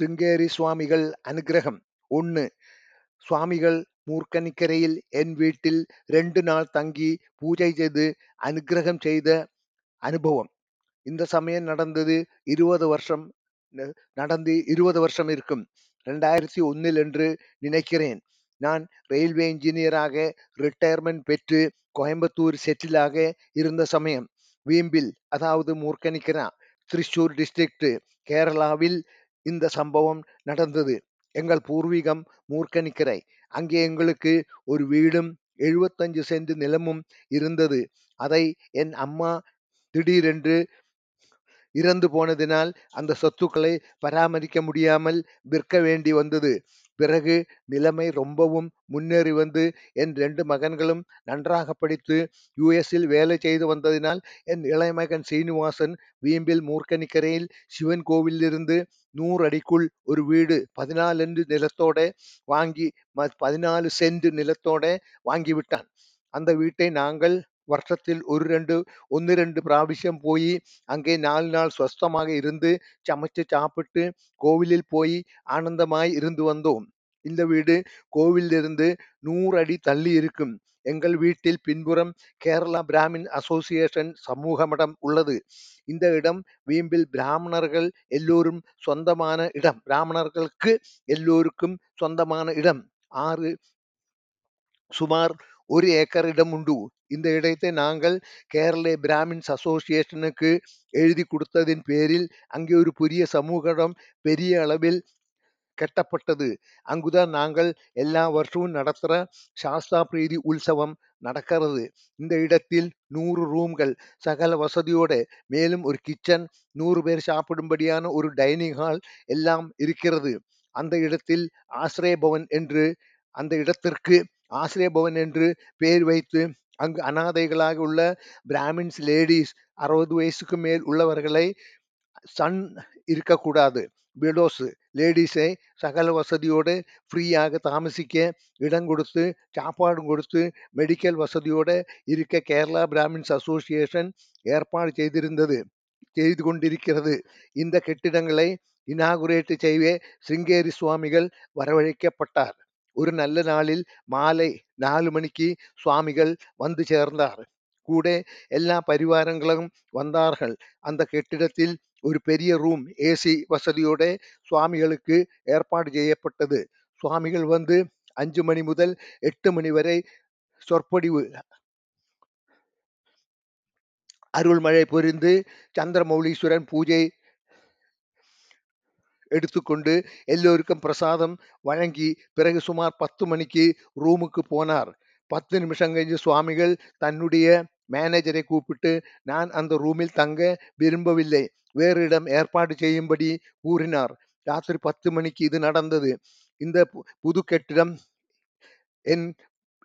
சிருங்கேரி சுவாமிகள் அனுகிரகம். ஒன்று சுவாமிகள் மூர்க்கனிக்கரையில் என் வீட்டில் ரெண்டு நாள் தங்கி பூஜை செய்து அனுகிரகம் செய்த அனுபவம். இந்த சமயம் நடந்தது இருபது வருஷம் நடந்து இருபது வருஷம் இருக்கும். ரெண்டாயிரத்தி ஒன்னில் என்று நினைக்கிறேன். நான் ரயில்வே இன்ஜினியராக ரிட்டையர்மெண்ட் பெற்று கோயம்புத்தூர் செட்டிலாக இருந்த சமயம். வீம்பில் அதாவது மூர்க்கனிக்கரா திருச்சூர் டிஸ்ட்ரிக்ட் கேரளாவில் இந்த சம்பவம் நடந்தது. எங்கள் பூர்வீகம் மூர்க்கனிக்கரை அங்கே எங்களுக்கு ஒரு வீடும் எழுபத்தஞ்சு சென்ட் நிலமும் இருந்தது. அதை என் அம்மா திடீரென்று இறந்து போனதினால் அந்த சொத்துக்களை பராமரிக்க முடியாமல் விற்க வேண்டி வந்தது. பிறகு நிலைமை ரொம்பவும் முன்னேறி வந்து என் ரெண்டு மகன்களும் நன்றாக படித்து யுஎஸில் வேலை செய்து வந்ததினால் என் இளைய மகன் சீனிவாசன் வீம்பில் மூர்க்கனிக்கரையில் சிவன் கோவிலிருந்து நூறு அடிக்குள் ஒரு வீடு பதினாலு நிலத்தோட வாங்கி ம- பதினாலு சென்ட் நிலத்தோட வாங்கி விட்டான் அந்த வீட்டை நாங்கள் வருஷத்தில் ஒரு ரெண்டு ஒன்று ரெண்டு பிராവശ്யம் போய் அங்கே நாலு நாள் ஸ்வஸ்தமாக இருந்து சமைச்சு சாப்பிட்டு கோவிலில் போய் ஆனந்தமாய் இருந்து வந்தோம் இந்த வீடு கோவிலிருந்து நூறு அடி தள்ளி இருக்கும் எங்கள் வீட்டில் பின்புறம் கேரளா பிராமின் அசோசியேஷன் சமூக மடம் உள்ளது இந்த இடம் வீம்பில் பிராமணர்கள் எல்லோரும் சொந்தமான இடம் பிராமணர்களுக்கு எல்லோருக்கும் சொந்தமான இடம் ஆறு சுமார் ஒரு ஏக்கர் இடம் உண்டு. இந்த இடத்தை நாங்கள் கேரள பிராமின்ஸ் அசோசியேஷனுக்கு எழுதி கொடுத்ததின் பேரில் அங்கே ஒரு புதிய சமூகம் பெரிய அளவில் கட்டப்பட்டது. அங்குதான் நாங்கள் எல்லா வருஷமும் நடத்துகிற சாஸ்தா பிரீதி உற்சவம் நடக்கிறது. இந்த இடத்தில் நூறு ரூம்கள் சகல வசதியோடு மேலும் ஒரு கிச்சன் நூறு பேர் சாப்பிடும்படியான ஒரு டைனிங் ஹால் எல்லாம் இருக்கிறது. அந்த இடத்தில் ஆசிரய பவன் என்று அந்த இடத்திற்கு ஆசிரிய பவன் என்று பெயர் வைத்து அங்கு அனாதைகளாக உள்ள பிராமின்ஸ் லேடிஸ் அறுபது வயசுக்கு மேல் உள்ளவர்களை சன் இருக்கக்கூடாது. விடோஸ் லேடிஸை சகல வசதியோடு ஃப்ரீயாக தாமசிக்க இடம் கொடுத்து சாப்பாடும் கொடுத்து மெடிக்கல் வசதியோடு இருக்க கேரளா பிராமின்ஸ் அசோசியேஷன் ஏற்பாடு செய்திருந்தது செய்து கொண்டிருக்கிறது. இந்த கெட்டிடங்களை இனாகுரேட் செய்ய சிங்கேரி சுவாமிகள் வரவழைக்கப்பட்டார். ஒரு நல்ல நாளில் மாலை நாலு மணிக்கு சுவாமிகள் வந்து சேர்ந்தார் கூட எல்லா பரிவாரங்களும் வந்தார்கள். அந்த கெட்டிடத்தில் ஒரு பெரிய ரூம் ஏசி வசதியோட சுவாமிகளுக்கு ஏற்பாடு செய்யப்பட்டது. சுவாமிகள் வந்து அஞ்சு மணி முதல் எட்டு மணி வரை சொற்பொடிவு அருள்மழை பொரிந்து சந்திரமௌலீஸ்வரன் பூஜை எடுத்துக்கொண்டு எல்லோருக்கும் பிரசாதம் வழங்கி பிறகு சுமார் பத்து மணிக்கு ரூமுக்கு போனார். பத்து நிமிஷம் கழிஞ்சு சுவாமிகள் தன்னுடைய மேனேஜரை கூப்பிட்டு நான் அந்த ரூமில் தங்க விரும்பவில்லை. வேறு இடம் ஏற்பாடு செய்யும்படி கூறினார். ராத்திரி பத்து மணிக்கு இது நடந்தது. இந்த புது கட்டிடம் என்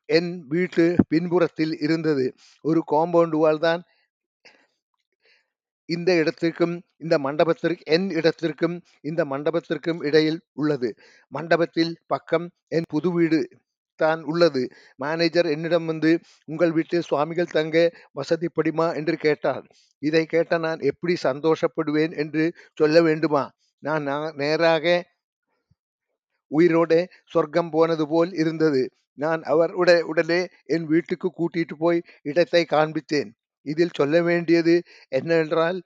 என் வீட்டு பின்புறத்தில் இருந்தது. ஒரு காம்பவுண்ட் வால் தான் இந்த இடத்திற்கும் இந்த மண்டபத்திற்கு என் இடத்திற்கும் இந்த மண்டபத்திற்கும் இடையில் உள்ளது. மண்டபத்தில் பக்கம் என் புது வீடு தான் உள்ளது. மேனேஜர் என்னிடம் வந்து உங்கள் வீட்டில் சுவாமிகள் தங்க வசதிப்படுமா என்று கேட்டார். இதை கேட்ட நான் எப்படி சந்தோஷப்படுவேன் என்று சொல்ல வேண்டுமா? நான் நேராக உயிரோட சொர்க்கம் போனது போல் இருந்தது. நான் அவர் உட உடனே என் வீட்டுக்கு கூட்டிட்டு போய் இடத்தை காண்பித்தேன். இதில் சொல்ல வேண்டியது என்னவென்றால்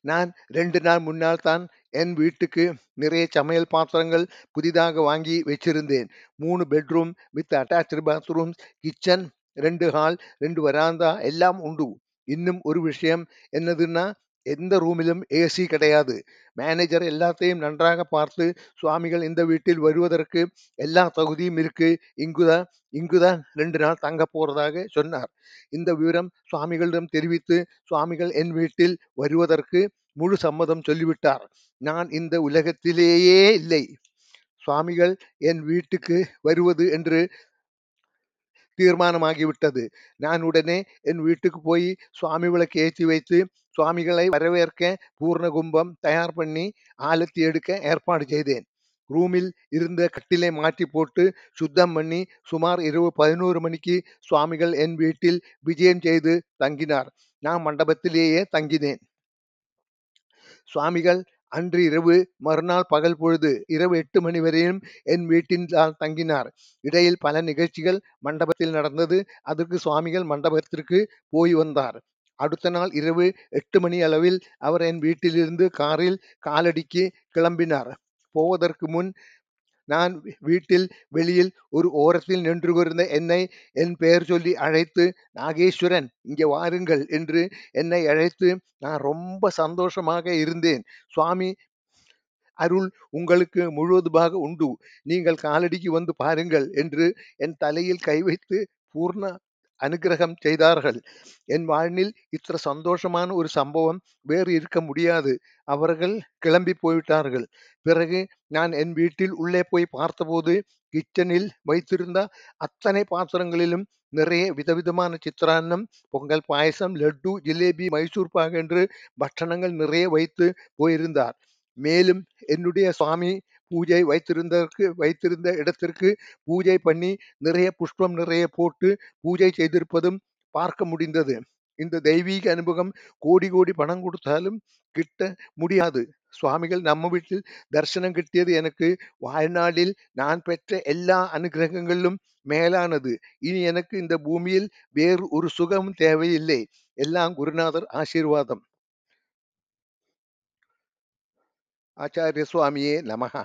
நான் ரெண்டு நாள் முன்னால் தான் என் வீட்டுக்கு நிறைய சமையல் பாத்திரங்கள் புதிதாக வாங்கி வச்சிருந்தேன். மூணு bedroom with attach bathroom kitchen ரெண்டு ஹால் ரெண்டு வராந்தா எல்லாம் உண்டு. இன்னும் ஒரு விஷயம் என்னதுன்னா எந்த ரூமிலும் ஏசி கிடையாது. மேனேஜர் எல்லாத்தையும் நன்றாக பார்த்து சுவாமிகள் இந்த வீட்டில் வருவதற்கு எல்லா தகுதியும் இருக்கு. இங்குதான் இங்குதான் ரெண்டு நாள் தங்க போறதாக சொன்னார். இந்த விவரம் சுவாமிகளிடம் தெரிவித்து சுவாமிகள் என் வீட்டில் வருவதற்கு முழு சம்மதம் சொல்லிவிட்டார். நான் இந்த உலகத்திலேயே இல்லை. சுவாமிகள் என் வீட்டுக்கு வருவது என்று தீர்மானமாகிவிட்டது. நான் உடனே என் வீட்டுக்கு போய் சுவாமி விளக்கு ஏற்றி வைத்து சுவாமிகளை வரவேற்க பூர்ண கும்பம் தயார் பண்ணி ஆலத்தி எடுக்க ஏற்பாடு செய்தேன். ரூமில் இருந்த கட்டிலை மாற்றி போட்டு சுத்தம் பண்ணி சுமார் இரவு பதினோரு மணிக்கு சுவாமிகள் என் வீட்டில் விஜயம் செய்து தங்கினார். நான் மண்டபத்திலேயே தங்கினேன். சுவாமிகள் அன்று இரவு மறுநாள் பகல் பொழுது இரவு எட்டு மணி வரையும் என் வீட்டில் தங்கினார். இடையில் பல நிகழ்ச்சிகள் மண்டபத்தில் நடந்தது. அதற்கு சுவாமிகள் மண்டபத்திற்கு போய் வந்தார். அடுத்த நாள் இரவு எட்டு மணி அளவில் அவர் என் வீட்டிலிருந்து காரில் காலடிக்கு கிளம்பினார். போவதற்கு முன் நான் வீட்டில் வெளியில் ஒரு ஓரத்தில் நின்று கொண்டிருந்த என்னை என் பெயர் சொல்லி அழைத்து நாகேஸ்வரன் இங்கே வாருங்கள் என்று என்னை அழைத்து நான் ரொம்ப சந்தோஷமாக இருந்தேன். சுவாமி அருள் உங்களுக்கு முழுவதுமாக உண்டு. நீங்கள் காலடிக்கு வந்து பாருங்கள் என்று என் தலையில் கை வைத்து பூர்ண அனுகிரகம் செய்தார்கள். என் வாழ்நில் இத்தனை சந்தோஷமான ஒரு சம்பவம் வேறு இருக்க முடியாது. அவர்கள் கிளம்பி போய்விட்டார்கள். பிறகு நான் என் வீட்டில் உள்ளே போய் பார்த்தபோது கிச்சனில் வைத்திருந்த அத்தனை பாத்திரங்களிலும் நிறைய விதவிதமான சித்திரான்னம் பொங்கல் பாயசம் லட்டு ஜிலேபி மைசூர் பாக் என்று பட்சணங்கள் நிறைய வைத்து போயிருந்தார். மேலும் என்னுடைய சுவாமி பூஜை வைத்திருந்ததற்கு வைத்திருந்த இடத்திற்கு பூஜை பண்ணி நிறைய புஷ்பம் நிறைய போட்டு பூஜை செய்திருப்பதும் பார்க்க முடிந்தது. இந்த தெய்வீக அனுபவம் கோடி கோடி பணம் கொடுத்தாலும் கிட்ட முடியாது. சுவாமிகள் நம்ம வீட்டில் தரிசனம் கிட்டியது எனக்கு வாழ்நாளில் நான் பெற்ற எல்லா அனுகிரகங்களிலும் மேலானது. இனி எனக்கு இந்த பூமியில் வேறு ஒரு சுகமும் தேவையில்லை. எல்லாம் குருநாதர் ஆசீர்வாதம். ஆச்சாரிய சுவாமியே நமகா